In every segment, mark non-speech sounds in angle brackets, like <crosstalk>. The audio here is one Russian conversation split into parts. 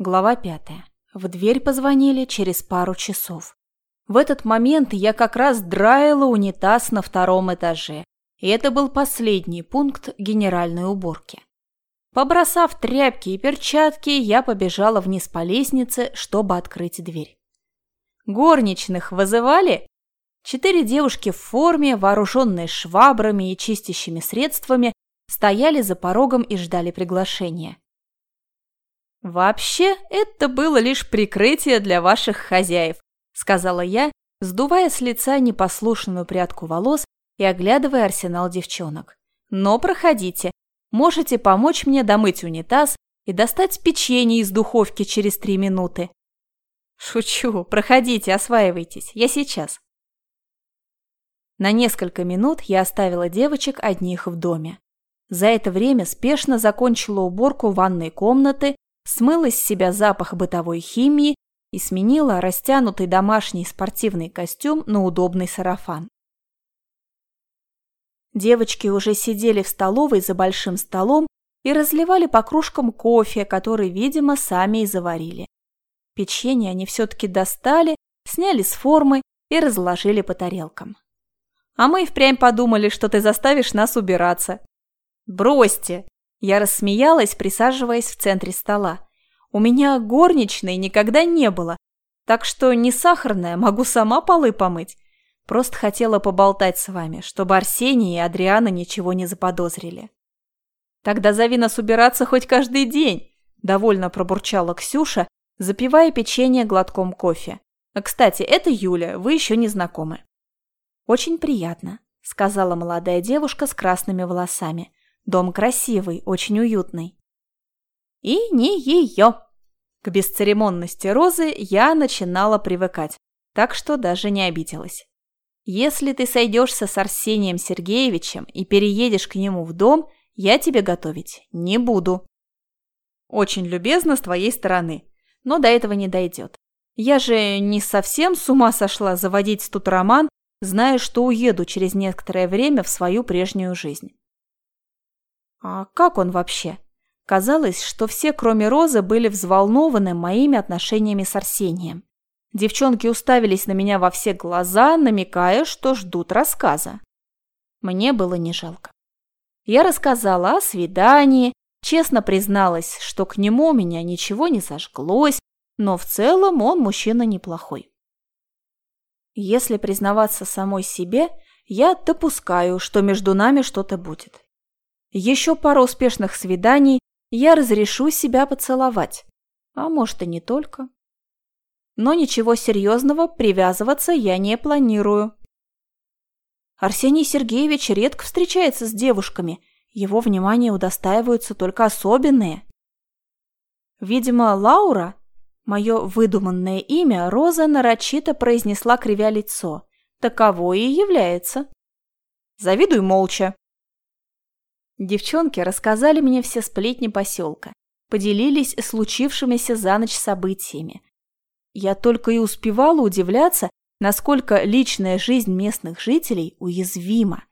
Глава пятая. В дверь позвонили через пару часов. В этот момент я как раз драила унитаз на втором этаже, и это был последний пункт генеральной уборки. Побросав тряпки и перчатки, я побежала вниз по лестнице, чтобы открыть дверь. «Горничных вызывали?» Четыре девушки в форме, вооруженные швабрами и чистящими средствами, стояли за порогом и ждали приглашения. «Вообще, это было лишь прикрытие для ваших хозяев», сказала я, сдувая с лица непослушную прядку волос и оглядывая арсенал девчонок. «Но проходите. Можете помочь мне домыть унитаз и достать печенье из духовки через три минуты». «Шучу. Проходите, осваивайтесь. Я сейчас». На несколько минут я оставила девочек одних в доме. За это время спешно закончила уборку ванной комнаты смыла с себя запах бытовой химии и сменила растянутый домашний спортивный костюм на удобный сарафан. Девочки уже сидели в столовой за большим столом и разливали по кружкам кофе, который, видимо, сами и заварили. Печенье они все-таки достали, сняли с формы и разложили по тарелкам. А мы впрямь подумали, что ты заставишь нас убираться. Бросьте, я рассмеялась, присаживаясь в центре стола. У меня горничной никогда не было, так что не сахарная, могу сама полы помыть. Просто хотела поболтать с вами, чтобы Арсений и Адриана ничего не заподозрили. Тогда зови нас убираться хоть каждый день, довольно пробурчала Ксюша, запивая печенье глотком кофе. Кстати, это Юля, вы еще не знакомы. Очень приятно, сказала молодая девушка с красными волосами. Дом красивый, очень уютный. И не ее. К бесцеремонности Розы я начинала привыкать, так что даже не обиделась. Если ты сойдешься с Арсением Сергеевичем и переедешь к нему в дом, я тебе готовить не буду. Очень любезно с твоей стороны, но до этого не дойдет. Я же не совсем с ума сошла заводить тут роман, зная, что уеду через некоторое время в свою прежнюю жизнь. А как он вообще? Казалось, что все, кроме Розы, были взволнованы моими отношениями с Арсением. Девчонки уставились на меня во все глаза, намекая, что ждут рассказа. Мне было не жалко. Я рассказала о свидании, честно призналась, что к нему у меня ничего не зажглось, но в целом он мужчина неплохой. Если признаваться самой себе, я допускаю, что между нами что-то будет. Еще пару успешных свиданий, я разрешу себя поцеловать. А может и не только. Но ничего серьезного привязываться я не планирую. Арсений Сергеевич редко встречается с девушками. Его внимание удостаиваются только особенные. Видимо, Лаура, мое выдуманное имя, Роза нарочито произнесла кривя лицо. Таково и является. Завидуй молча. Девчонки рассказали мне все сплетни поселка, поделились случившимися за ночь событиями. Я только и успевала удивляться, насколько личная жизнь местных жителей уязвима.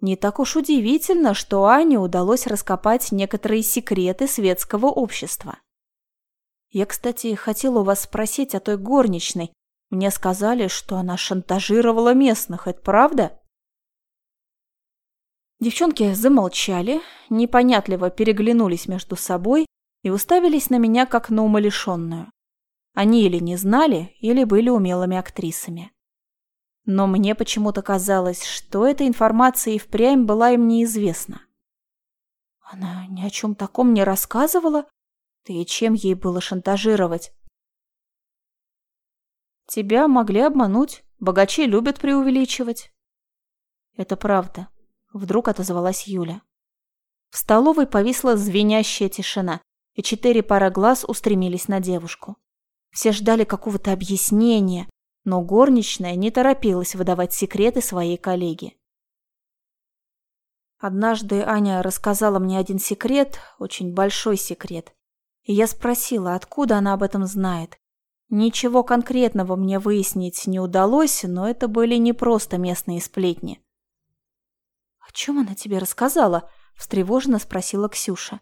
Не так уж удивительно, что Ане удалось раскопать некоторые секреты светского общества. Я, кстати, хотела у вас спросить о той горничной. Мне сказали, что она шантажировала местных, это правда? Девчонки замолчали, непонятливо переглянулись между собой и уставились на меня как на умалишенную. Они или не знали, или были умелыми актрисами. Но мне почему-то казалось, что эта информация и впрямь была им неизвестна. Она ни о чем таком не рассказывала? Да и чем ей было шантажировать? Тебя могли обмануть, богачи любят преувеличивать. Это правда. Вдруг отозвалась Юля. В столовой повисла звенящая тишина, и четыре пара глаз устремились на девушку. Все ждали какого-то объяснения, но горничная не торопилась выдавать секреты своей коллеге. Однажды Аня рассказала мне один секрет, очень большой секрет. И я спросила, откуда она об этом знает. Ничего конкретного мне выяснить не удалось, но это были не просто местные сплетни. «О чем она тебе рассказала?» – встревоженно спросила Ксюша.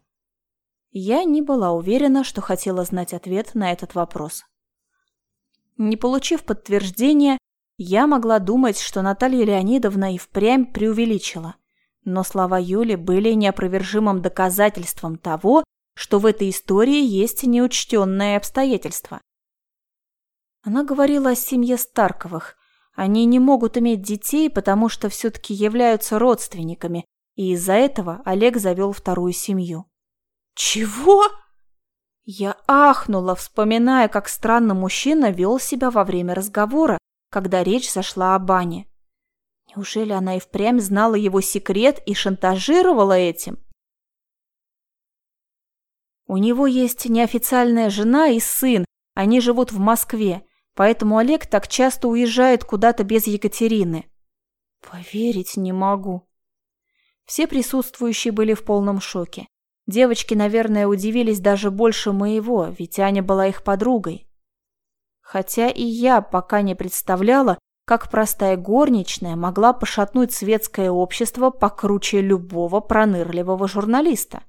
Я не была уверена, что хотела знать ответ на этот вопрос. Не получив подтверждения, я могла думать, что Наталья Леонидовна и впрямь преувеличила. Но слова Юли были неопровержимым доказательством того, что в этой истории есть неучтенное обстоятельство. Она говорила о семье Старковых. Они не могут иметь детей, потому что все-таки являются родственниками, и из-за этого Олег завел вторую семью. «Чего?» Я ахнула, вспоминая, как странно мужчина вел себя во время разговора, когда речь зашла о бане. Неужели она и впрямь знала его секрет и шантажировала этим? У него есть неофициальная жена и сын, они живут в Москве, поэтому Олег так часто уезжает куда-то без Екатерины. Поверить не могу. Все присутствующие были в полном шоке. Девочки, наверное, удивились даже больше моего, ведь Аня была их подругой. Хотя и я пока не представляла, как простая горничная могла пошатнуть светское общество покруче любого пронырливого журналиста.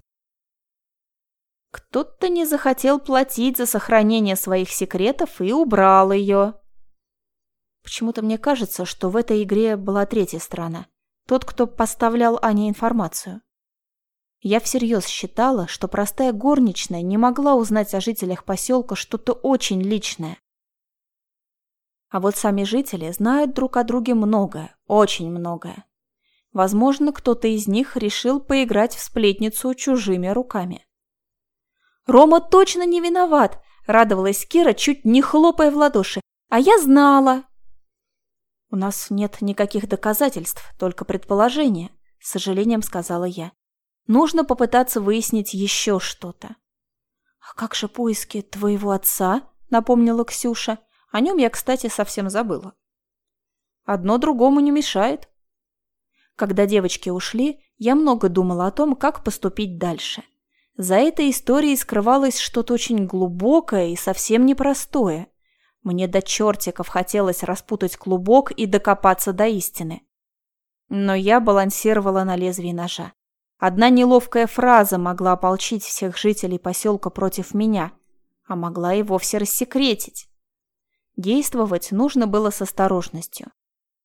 Кто-то не захотел платить за сохранение своих секретов и убрал ее. Почему-то мне кажется, что в этой игре была третья сторона. Тот, кто поставлял Ане информацию. Я всерьез считала, что простая горничная не могла узнать о жителях поселка что-то очень личное. А вот сами жители знают друг о друге многое, очень многое. Возможно, кто-то из них решил поиграть в сплетницу чужими руками. «Рома точно не виноват!» – радовалась Кира, чуть не хлопая в ладоши. «А я знала!» «У нас нет никаких доказательств, только предположения», – с сожалением сказала я. «Нужно попытаться выяснить еще что-то». «А как же поиски твоего отца?» – напомнила Ксюша. О нем я, кстати, совсем забыла. Одно другому не мешает. Когда девочки ушли, я много думала о том, как поступить дальше. За этой историей скрывалось что-то очень глубокое и совсем непростое. Мне до чертиков хотелось распутать клубок и докопаться до истины. Но я балансировала на лезвии ножа. Одна неловкая фраза могла ополчить всех жителей поселка против меня, а могла и вовсе рассекретить. Действовать нужно было с осторожностью.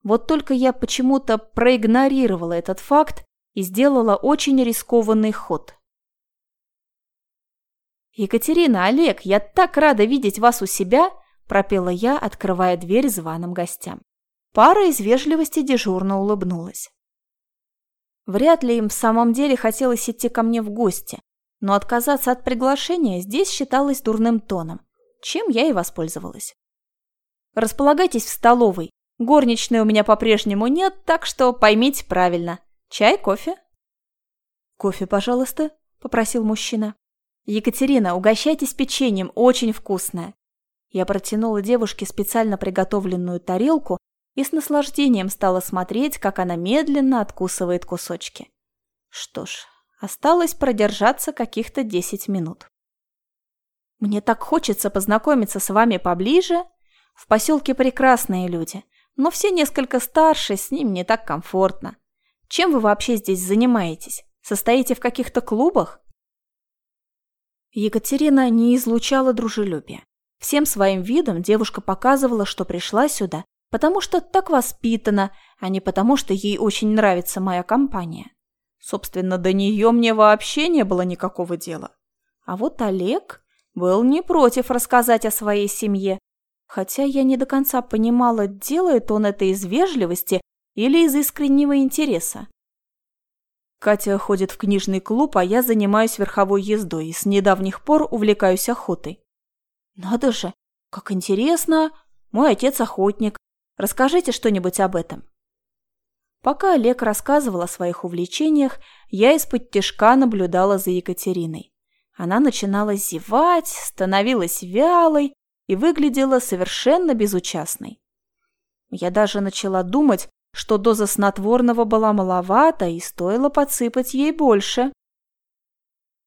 Вот только я почему-то проигнорировала этот факт и сделала очень рискованный ход. «Екатерина, Олег, я так рада видеть вас у себя!» – пропела я, открывая дверь званым гостям. Пара из вежливости дежурно улыбнулась. Вряд ли им в самом деле хотелось идти ко мне в гости, но отказаться от приглашения здесь считалось дурным тоном, чем я и воспользовалась. Располагайтесь в столовой. Горничной у меня по-прежнему нет, так что поймите правильно. Чай, кофе?» «Кофе, пожалуйста», – попросил мужчина. «Екатерина, угощайтесь печеньем, очень вкусное». Я протянула девушке специально приготовленную тарелку и с наслаждением стала смотреть, как она медленно откусывает кусочки. Что ж, осталось продержаться каких-то десять минут. «Мне так хочется познакомиться с вами поближе», в поселке прекрасные люди, но все несколько старше, с ним не так комфортно. Чем вы вообще здесь занимаетесь? Состоите в каких-то клубах? Екатерина не излучала дружелюбия. Всем своим видом девушка показывала, что пришла сюда, потому что так воспитана, а не потому, что ей очень нравится моя компания. Собственно, до нее мне вообще не было никакого дела. А вот Олег был не против рассказать о своей семье, хотя я не до конца понимала, делает он это из вежливости или из искреннего интереса. Катя ходит в книжный клуб, а я занимаюсь верховой ездой и с недавних пор увлекаюсь охотой. Надо же, как интересно. Мой отец охотник. Расскажите что-нибудь об этом. Пока Олег рассказывал о своих увлечениях, я из-под тяжка наблюдала за Екатериной. Она начинала зевать, становилась вялой, и выглядела совершенно безучастной. Я даже начала думать, что доза снотворного была маловата и стоило подсыпать ей больше.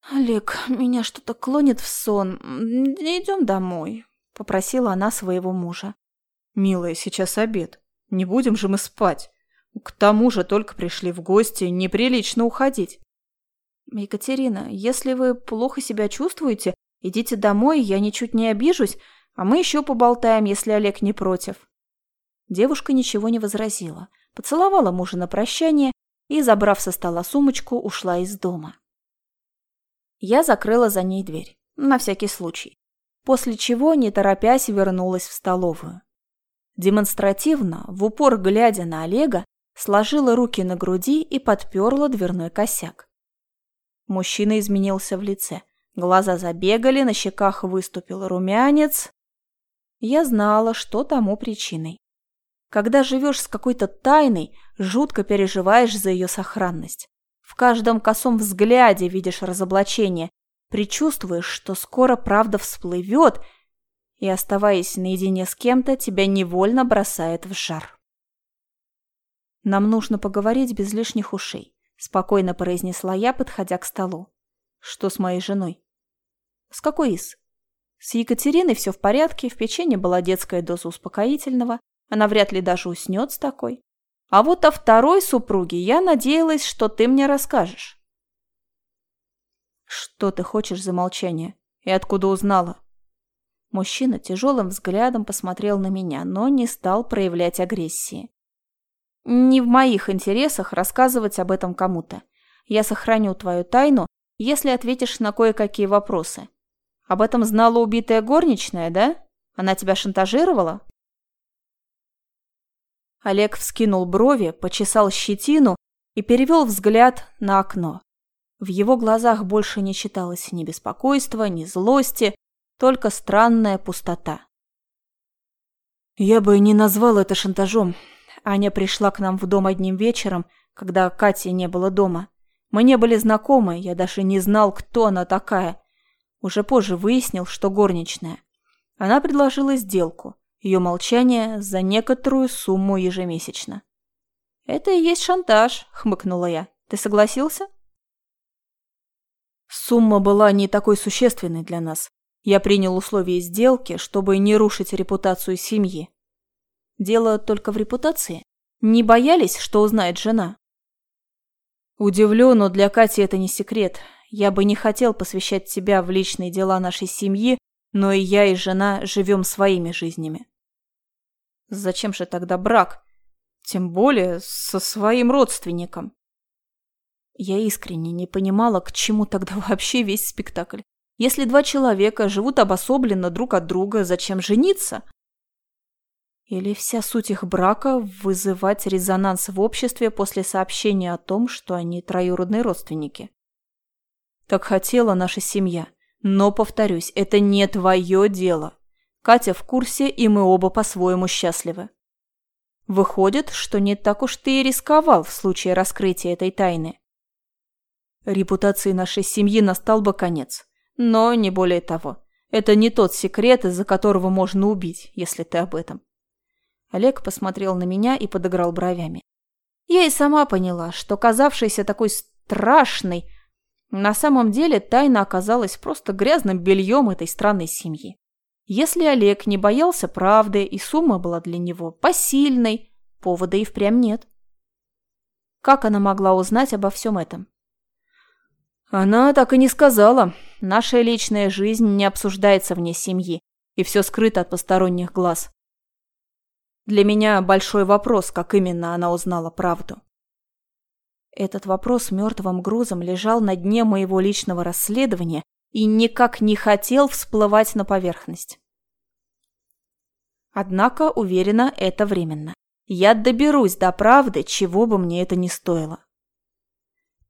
«Олег, меня что-то клонит в сон. Идем домой», — попросила она своего мужа. «Милая, сейчас обед. Не будем же мы спать. К тому же только пришли в гости, неприлично уходить». Екатерина, если вы плохо себя чувствуете, идите домой, я ничуть не обижусь, а мы еще поболтаем, если Олег не против. Девушка ничего не возразила, поцеловала мужа на прощание и, забрав со стола сумочку, ушла из дома. Я закрыла за ней дверь, на всякий случай, после чего, не торопясь, вернулась в столовую. Демонстративно, в упор глядя на Олега, сложила руки на груди и подперла дверной косяк. Мужчина изменился в лице. Глаза забегали, на щеках выступил румянец. Я знала, что тому причиной. Когда живешь с какой-то тайной, жутко переживаешь за ее сохранность. В каждом косом взгляде видишь разоблачение, предчувствуешь, что скоро правда всплывет, и, оставаясь наедине с кем-то, тебя невольно бросает в жар. «Нам нужно поговорить без лишних ушей», – спокойно произнесла я, подходя к столу. «Что с моей женой?» «С какой из?» «С Екатериной все в порядке, в печенье была детская доза успокоительного, она вряд ли даже уснет с такой. А вот о второй супруге я надеялась, что ты мне расскажешь. Что ты хочешь за молчание? И откуда узнала? Мужчина тяжелым взглядом посмотрел на меня, но не стал проявлять агрессии. Не в моих интересах рассказывать об этом кому-то. Я сохраню твою тайну, если ответишь на кое-какие вопросы. Об этом знала убитая горничная, да? Она тебя шантажировала? Олег вскинул брови, почесал щетину и перевел взгляд на окно. В его глазах больше не читалось ни беспокойства, ни злости, только странная пустота. «Я бы не назвал это шантажом. Аня пришла к нам в дом одним вечером, когда Кати не было дома. Мы не были знакомы, я даже не знал, кто она такая. Уже позже выяснил, что горничная. Она предложила сделку ее молчание за некоторую сумму ежемесячно. «Это и есть шантаж», — хмыкнула я. «Ты согласился?» Сумма была не такой существенной для нас. Я принял условия сделки, чтобы не рушить репутацию семьи. Дело только в репутации. Не боялись, что узнает жена? Удивлю, но для Кати это не секрет. Я бы не хотел посвящать тебя в личные дела нашей семьи, но и я, и жена живем своими жизнями. Зачем же тогда брак? Тем более со своим родственником. Я искренне не понимала, к чему тогда <laughs> вообще весь спектакль. Если два человека живут обособленно друг от друга, зачем жениться? Или вся суть их брака – вызывать резонанс в обществе после сообщения о том, что они троюродные родственники? Так хотела наша семья. Но, повторюсь, это не твое дело. Катя в курсе, и мы оба по-своему счастливы. Выходит, что не так уж ты и рисковал в случае раскрытия этой тайны. Репутации нашей семьи настал бы конец. Но не более того. Это не тот секрет, из-за которого можно убить, если ты об этом. Олег посмотрел на меня и подыграл бровями. Я и сама поняла, что казавшийся такой страшной, на самом деле тайна оказалась просто грязным бельем этой странной семьи. Если Олег не боялся правды и сумма была для него посильной, повода и впрямь нет. Как она могла узнать обо всем этом? Она так и не сказала. Наша личная жизнь не обсуждается вне семьи, и все скрыто от посторонних глаз. Для меня большой вопрос, как именно она узнала правду. Этот вопрос мертвым грузом лежал на дне моего личного расследования и никак не хотел всплывать на поверхность. Однако, уверена, это временно. Я доберусь до правды, чего бы мне это ни стоило.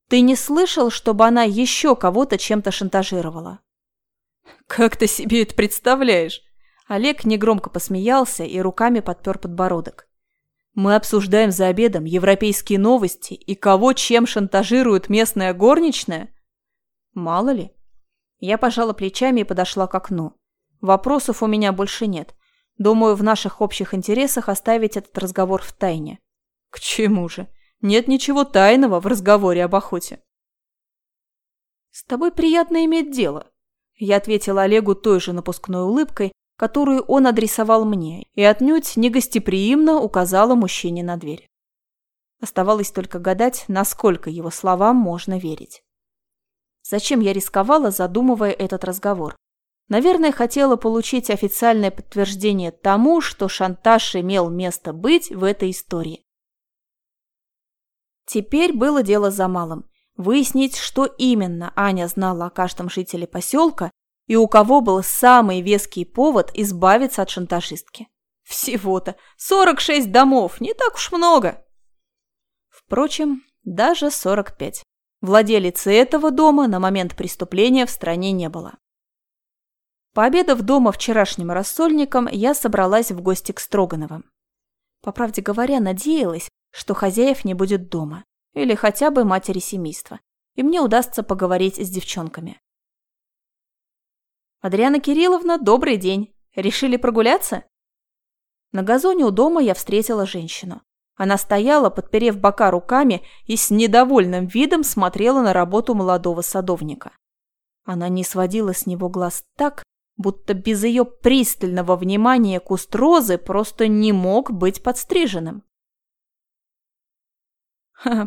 Ты не слышал, чтобы она еще кого-то чем-то шантажировала? Как ты себе это представляешь? Олег негромко посмеялся и руками подпер подбородок. Мы обсуждаем за обедом европейские новости и кого чем шантажирует местная горничная? Мало ли. Я пожала плечами и подошла к окну. Вопросов у меня больше нет. Думаю, в наших общих интересах оставить этот разговор в тайне. К чему же? Нет ничего тайного в разговоре об охоте. С тобой приятно иметь дело. Я ответила Олегу той же напускной улыбкой, которую он адресовал мне, и отнюдь негостеприимно указала мужчине на дверь. Оставалось только гадать, насколько его словам можно верить. Зачем я рисковала, задумывая этот разговор? Наверное, хотела получить официальное подтверждение тому, что шантаж имел место быть в этой истории. Теперь было дело за малым. Выяснить, что именно Аня знала о каждом жителе поселка и у кого был самый веский повод избавиться от шантажистки. Всего-то 46 домов, не так уж много. Впрочем, даже 45. Владелицы этого дома на момент преступления в стране не было. Пообедав дома вчерашним рассольником, я собралась в гости к Строгановым. По правде говоря, надеялась, что хозяев не будет дома, или хотя бы матери семейства, и мне удастся поговорить с девчонками. «Адриана Кирилловна, добрый день! Решили прогуляться?» На газоне у дома я встретила женщину. Она стояла, подперев бока руками и с недовольным видом смотрела на работу молодого садовника. Она не сводила с него глаз так, будто без ее пристального внимания куст розы просто не мог быть подстриженным.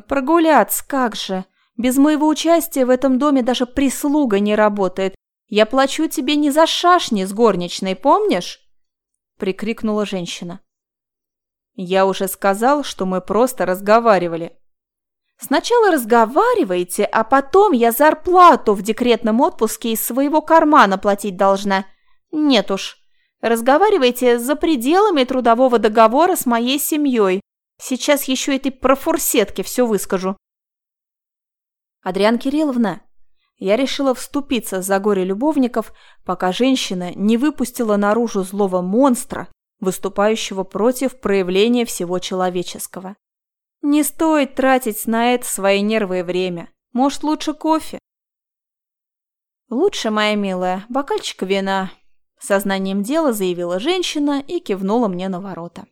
«Прогуляться, как же! Без моего участия в этом доме даже прислуга не работает. Я плачу тебе не за шашни с горничной, помнишь?» прикрикнула женщина. «Я уже сказал, что мы просто разговаривали». «Сначала разговариваете, а потом я зарплату в декретном отпуске из своего кармана платить должна. Нет уж. Разговаривайте за пределами трудового договора с моей семьей. Сейчас еще этой профурсетке все выскажу. Адриан Кирилловна, я решила вступиться за горе любовников, пока женщина не выпустила наружу злого монстра, выступающего против проявления всего человеческого. Не стоит тратить на это свои нервы и время. Может, лучше кофе? Лучше, моя милая, бокальчик вина, Сознанием дела заявила женщина и кивнула мне на ворота.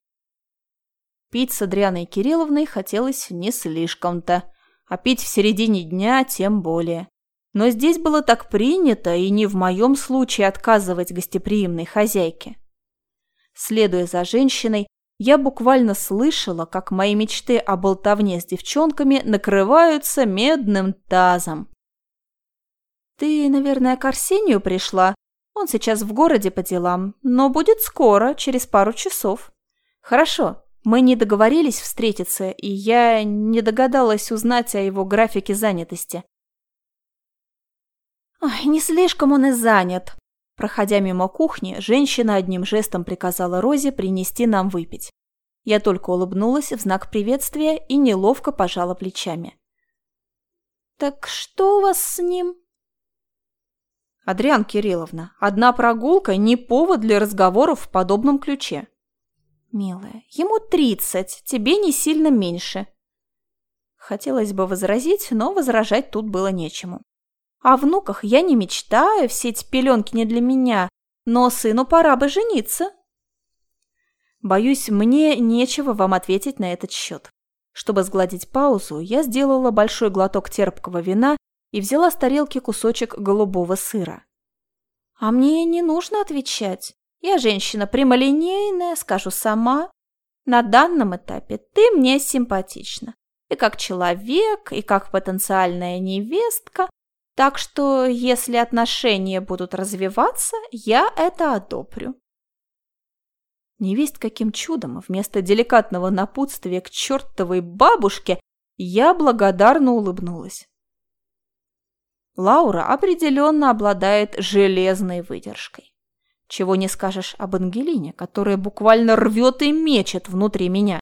Пить с Адрианой Кирилловной хотелось не слишком-то, а пить в середине дня тем более. Но здесь было так принято, и не в моем случае отказывать гостеприимной хозяйке. Следуя за женщиной, я буквально слышала, как мои мечты о болтовне с девчонками накрываются медным тазом. «Ты, наверное, к Арсению пришла?» Он сейчас в городе по делам, но будет скоро, через пару часов. Хорошо, мы не договорились встретиться, и я не догадалась узнать о его графике занятости. Ой, не слишком он и занят. Проходя мимо кухни, женщина одним жестом приказала Розе принести нам выпить. Я только улыбнулась в знак приветствия и неловко пожала плечами. «Так что у вас с ним?» Адриан Кирилловна, одна прогулка не повод для разговоров в подобном ключе. Милая, ему тридцать, тебе не сильно меньше. Хотелось бы возразить, но возражать тут было нечему. О внуках я не мечтаю, все эти пеленки не для меня, но сыну пора бы жениться. Боюсь, мне нечего вам ответить на этот счет. Чтобы сгладить паузу, я сделала большой глоток терпкого вина и взяла с тарелки кусочек голубого сыра. «А мне не нужно отвечать. Я женщина прямолинейная, скажу сама. На данном этапе ты мне симпатична. И как человек, и как потенциальная невестка. Так что, если отношения будут развиваться, я это одобрю». Невесть каким чудом вместо деликатного напутствия к чертовой бабушке я благодарно улыбнулась. Лаура определенно обладает железной выдержкой. Чего не скажешь об Ангелине, которая буквально рвет и мечет внутри меня.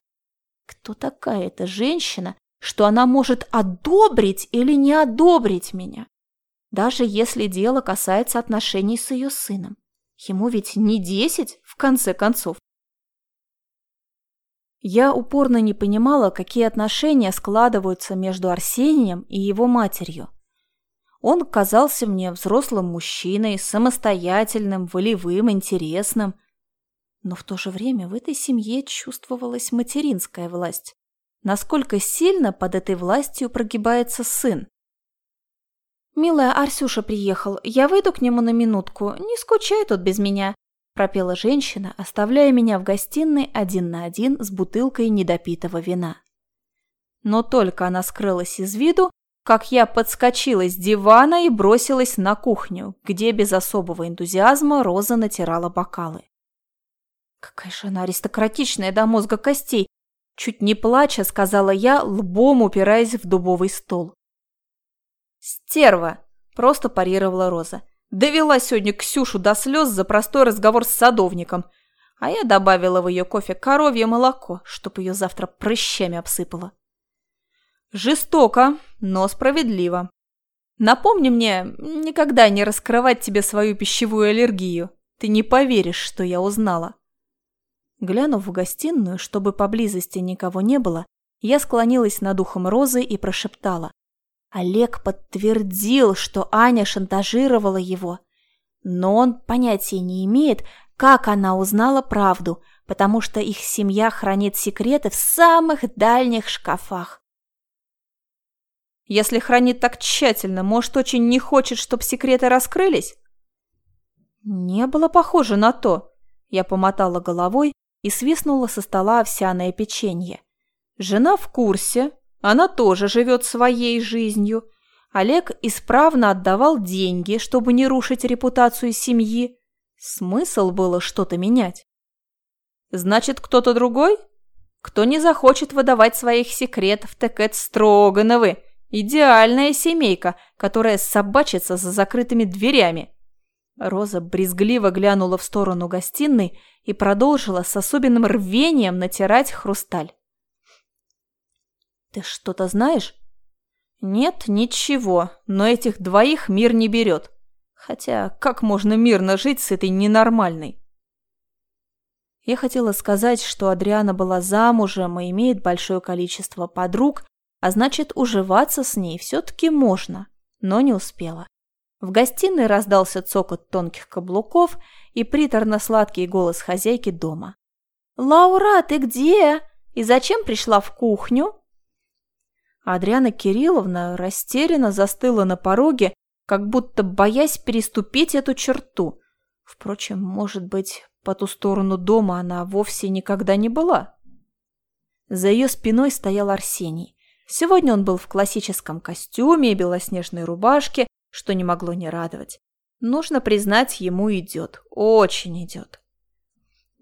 Кто такая эта женщина, что она может одобрить или не одобрить меня? Даже если дело касается отношений с ее сыном. Ему ведь не десять, в конце концов. Я упорно не понимала, какие отношения складываются между Арсением и его матерью. Он казался мне взрослым мужчиной, самостоятельным, волевым, интересным. Но в то же время в этой семье чувствовалась материнская власть. Насколько сильно под этой властью прогибается сын? «Милая, Арсюша приехал. Я выйду к нему на минутку. Не скучай тут без меня», – пропела женщина, оставляя меня в гостиной один на один с бутылкой недопитого вина. Но только она скрылась из виду, как я подскочила с дивана и бросилась на кухню, где без особого энтузиазма Роза натирала бокалы. Какая же она аристократичная до мозга костей, чуть не плача, сказала я, лбом упираясь в дубовый стол. «Стерва!» – просто парировала Роза. «Довела сегодня Ксюшу до слез за простой разговор с садовником, а я добавила в ее кофе коровье молоко, чтоб ее завтра прыщами обсыпало». «Жестоко, но справедливо. Напомни мне никогда не раскрывать тебе свою пищевую аллергию. Ты не поверишь, что я узнала». Глянув в гостиную, чтобы поблизости никого не было, я склонилась над ухом Розы и прошептала. Олег подтвердил, что Аня шантажировала его. Но он понятия не имеет, как она узнала правду, потому что их семья хранит секреты в самых дальних шкафах. Если хранит так тщательно, может, очень не хочет, чтобы секреты раскрылись? Не было похоже на то. Я помотала головой и свистнула со стола овсяное печенье. Жена в курсе, она тоже живет своей жизнью. Олег исправно отдавал деньги, чтобы не рушить репутацию семьи. Смысл было что-то менять. Значит, кто-то другой? Кто не захочет выдавать своих секретов, так это Строгановы. Идеальная семейка, которая собачится за закрытыми дверями. Роза брезгливо глянула в сторону гостиной и продолжила с особенным рвением натирать хрусталь. «Ты что-то знаешь?» «Нет, ничего, но этих двоих мир не берет. Хотя как можно мирно жить с этой ненормальной?» Я хотела сказать, что Адриана была замужем и имеет большое количество подруг, а значит, уживаться с ней все-таки можно, но не успела. В гостиной раздался цокот тонких каблуков и приторно-сладкий голос хозяйки дома. «Лаура, ты где? И зачем пришла в кухню?» Адриана Кирилловна растерянно застыла на пороге, как будто боясь переступить эту черту. Впрочем, может быть, по ту сторону дома она вовсе никогда не была. За ее спиной стоял Арсений. Сегодня он был в классическом костюме и белоснежной рубашке, что не могло не радовать. Нужно признать, ему идет, очень идет.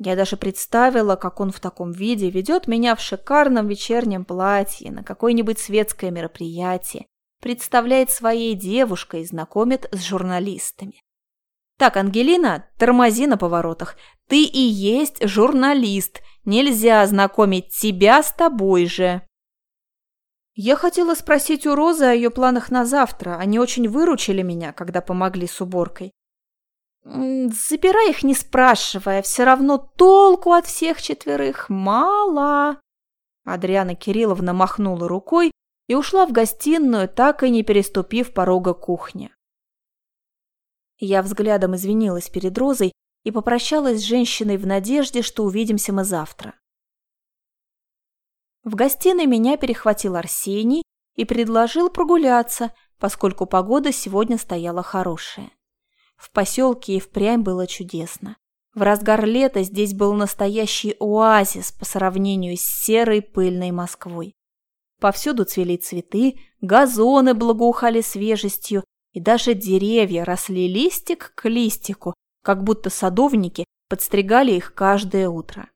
Я даже представила, как он в таком виде ведет меня в шикарном вечернем платье на какое-нибудь светское мероприятие, представляет своей девушкой и знакомит с журналистами. Так, Ангелина, тормози на поворотах. Ты и есть журналист. Нельзя знакомить тебя с тобой же. Я хотела спросить у Розы о ее планах на завтра. Они очень выручили меня, когда помогли с уборкой. Забирай их, не спрашивая, все равно толку от всех четверых мало. Адриана Кирилловна махнула рукой и ушла в гостиную, так и не переступив порога кухни. Я взглядом извинилась перед Розой и попрощалась с женщиной в надежде, что увидимся мы завтра. В гостиной меня перехватил Арсений и предложил прогуляться, поскольку погода сегодня стояла хорошая. В поселке и впрямь было чудесно. В разгар лета здесь был настоящий оазис по сравнению с серой пыльной Москвой. Повсюду цвели цветы, газоны благоухали свежестью, и даже деревья росли листик к листику, как будто садовники подстригали их каждое утро.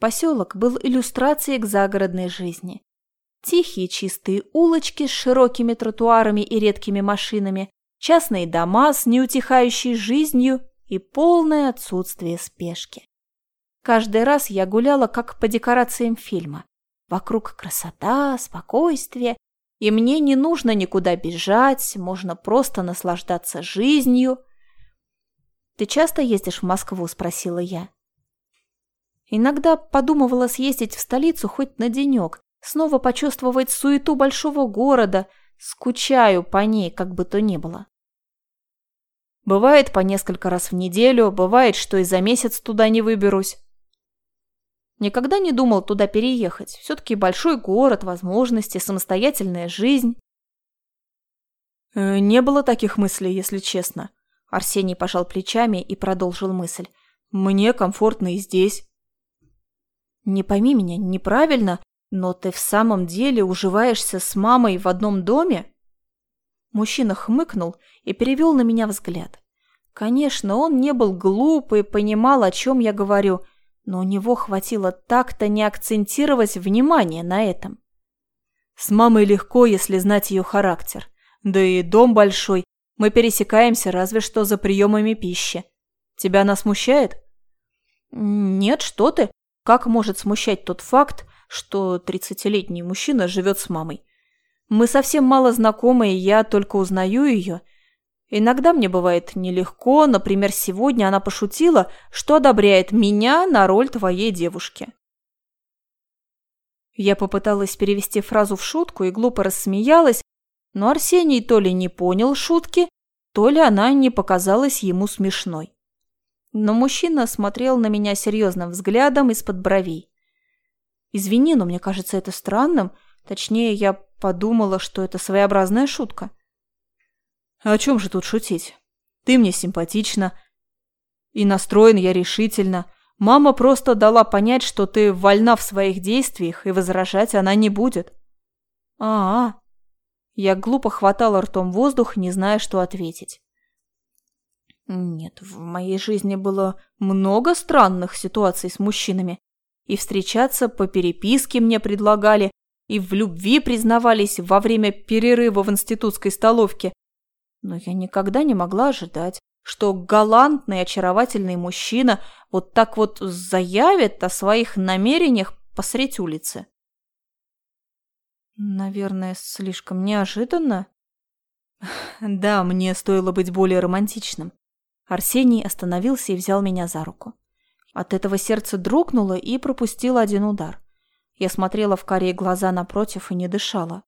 Поселок был иллюстрацией к загородной жизни. Тихие чистые улочки с широкими тротуарами и редкими машинами, частные дома с неутихающей жизнью и полное отсутствие спешки. Каждый раз я гуляла как по декорациям фильма. Вокруг красота, спокойствие, и мне не нужно никуда бежать, можно просто наслаждаться жизнью. «Ты часто ездишь в Москву?» – спросила я. Иногда подумывала съездить в столицу хоть на денек, снова почувствовать суету большого города, скучаю по ней, как бы то ни было. Бывает по несколько раз в неделю, бывает, что и за месяц туда не выберусь. Никогда не думал туда переехать. Все-таки большой город, возможности, самостоятельная жизнь. Э, не было таких мыслей, если честно. Арсений пожал плечами и продолжил мысль. Мне комфортно и здесь. Не пойми меня неправильно, Но ты в самом деле уживаешься с мамой в одном доме? Мужчина хмыкнул и перевел на меня взгляд. Конечно, он не был глуп и понимал, о чем я говорю, но у него хватило так-то не акцентировать внимание на этом. С мамой легко, если знать ее характер. Да и дом большой, мы пересекаемся разве что за приемами пищи. Тебя она смущает? Нет, что ты. Как может смущать тот факт, что 30-летний мужчина живет с мамой? Мы совсем мало знакомы, и я только узнаю ее. Иногда мне бывает нелегко, например, сегодня она пошутила, что одобряет меня на роль твоей девушки. Я попыталась перевести фразу в шутку и глупо рассмеялась, но Арсений то ли не понял шутки, то ли она не показалась ему смешной. Но мужчина смотрел на меня серьезным взглядом из-под бровей. «Извини, но мне кажется это странным. Точнее, я подумала, что это своеобразная шутка». «О чем же тут шутить? Ты мне симпатична. И настроен я решительно. Мама просто дала понять, что ты вольна в своих действиях, и возражать она не будет». «А-а», я глупо хватала ртом воздух, не зная, что ответить. Нет, в моей жизни было много странных ситуаций с мужчинами. И встречаться по переписке мне предлагали, и в любви признавались во время перерыва в институтской столовке. Но я никогда не могла ожидать, что галантный, очаровательный мужчина вот так вот заявит о своих намерениях посредь улицы. Наверное, слишком неожиданно. <laughs> Да, мне стоило быть более романтичным. Арсений остановился и взял меня за руку. От этого сердце дрогнуло и пропустило один удар. Я смотрела в карие глаза напротив и не дышала.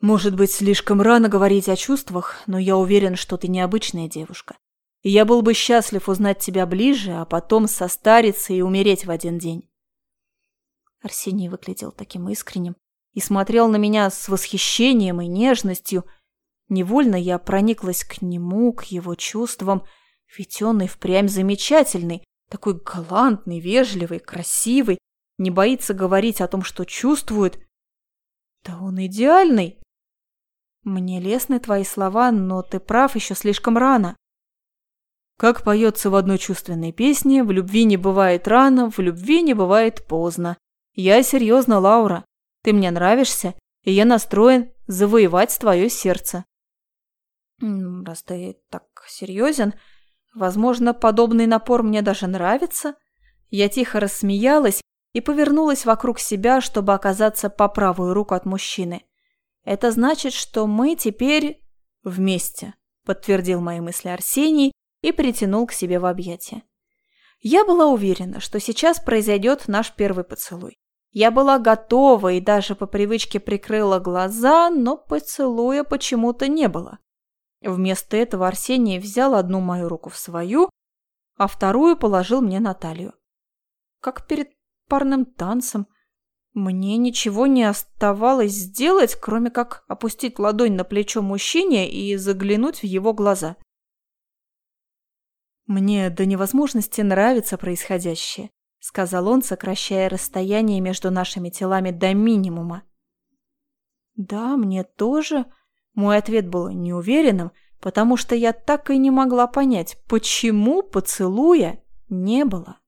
Может быть, слишком рано говорить о чувствах, но я уверен, что ты необычная девушка. И я был бы счастлив узнать тебя ближе, а потом состариться и умереть в один день. Арсений выглядел таким искренним, и смотрел на меня с восхищением и нежностью. Невольно я прониклась к нему, к его чувствам, ведь он и впрямь замечательный, такой галантный, вежливый, красивый, не боится говорить о том, что чувствует. Да он идеальный. Мне лестны твои слова, но ты прав, еще слишком рано. Как поется в одной чувственной песне, в любви не бывает рано, в любви не бывает поздно. Я серьезно, Лаура. Ты мне нравишься, и я настроен завоевать твое сердце. Раз ты так серьезен, возможно, подобный напор мне даже нравится. Я тихо рассмеялась и повернулась вокруг себя, чтобы оказаться по правую руку от мужчины. Это значит, что мы теперь вместе, подтвердил мои мысли Арсений и притянул к себе в объятия. Я была уверена, что сейчас произойдет наш первый поцелуй. Я была готова и даже по привычке прикрыла глаза, но поцелуя почему-то не было. Вместо этого Арсений взял одну мою руку в свою, а вторую положил мне на талию. Как перед парным танцем. Мне ничего не оставалось сделать, кроме как опустить ладонь на плечо мужчине и заглянуть в его глаза. Мне до невозможности нравится происходящее сказал он, сокращая расстояние между нашими телами до минимума. Да, мне тоже. Мой ответ был неуверенным, потому что я так и не могла понять, почему поцелуя не было.